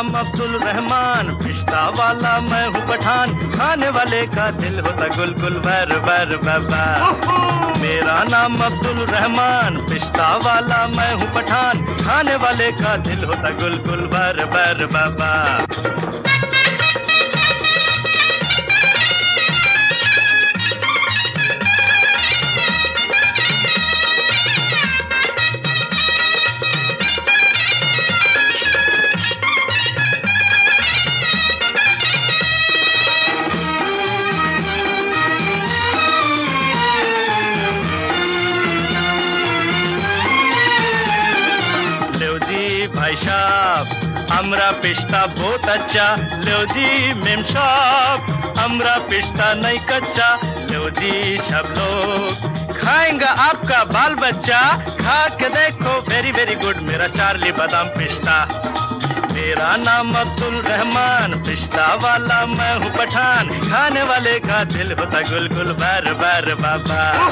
रहमान। पिश्ता वाला मैं हूँ पठान। खाने वाले का दिल होता गुल गुल बर बर बाबा मेरा नाम अब्दुल रहमान। पिश्ता वाला मैं हूँ पठान। खाने वाले का दिल होता गुल गुल बर बर बाबा। साहब अमरा पिस्ता बहुत अच्छा। लो जी, मेम साहब हमरा पिस्ता नहीं कच्चा। लो जी, सब लोग। खाएँगा आपका बाल बच्चा। खा के देखो वेरी वेरी गुड मेरा चार्ली बादाम पिस्ता। मेरा नाम अब्दुल रहमान। पिस्ता वाला मैं हूँ पठान। खाने वाले का दिल होता गुल गुल बार बार, बाबा।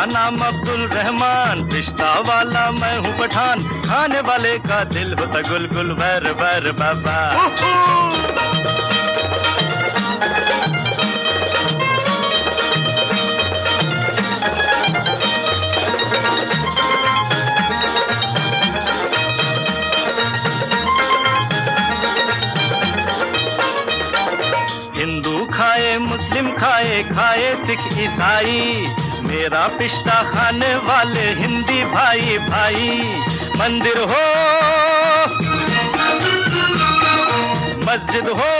मेरा नाम अब्दुल रहमान, रिश्ता वाला मैं हूँ पठान। खाने वाले का दिल होता गुल गुल बर बर बाबा। हिंदू खाए, मुस्लिम खाए खाए सिख ईसाई। मेरा पिस्ता खाने वाले हिंदी भाई भाई, मंदिर हो, मस्जिद हो।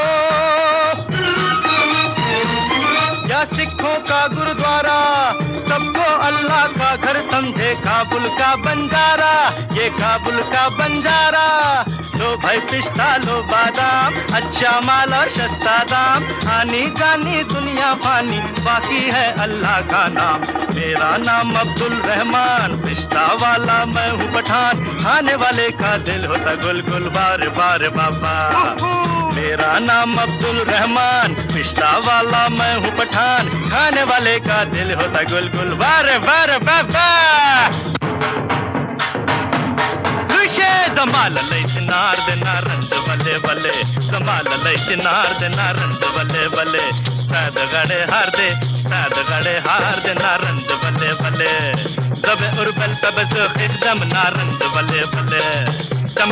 या सिखों का गुरुद्वारा, सबको अल्लाह का घर समझे काबुल का बंजारा, ये काबुल का बंजारा। लो भाई पिस्ता लो बादाम। अच्छा माल सस्ता दाम। आनी जानी दुनिया पानी, बाकी है अल्लाह का नाम। मेरा नाम अब्दुल रहमान, रिश्ता वाला मैं हूँ पठान। खाने वाले का दिल होता गुल गुल बार बार बाबा। मेरा नाम अब्दुल रहमान पिस्ता वाला मैं हूँ पठान। खाने वाले का दिल होता गुल गुल बार बार बाबा। जमाल लय चिनार दे नारंद बले बले। जमाल लय चिनार दे नारंद बले बले। साद गड़े हार दे, साद गड़े हार दे नारंद बले बले। जब उर्बल तब जो खिदम नारंद बले बले। तम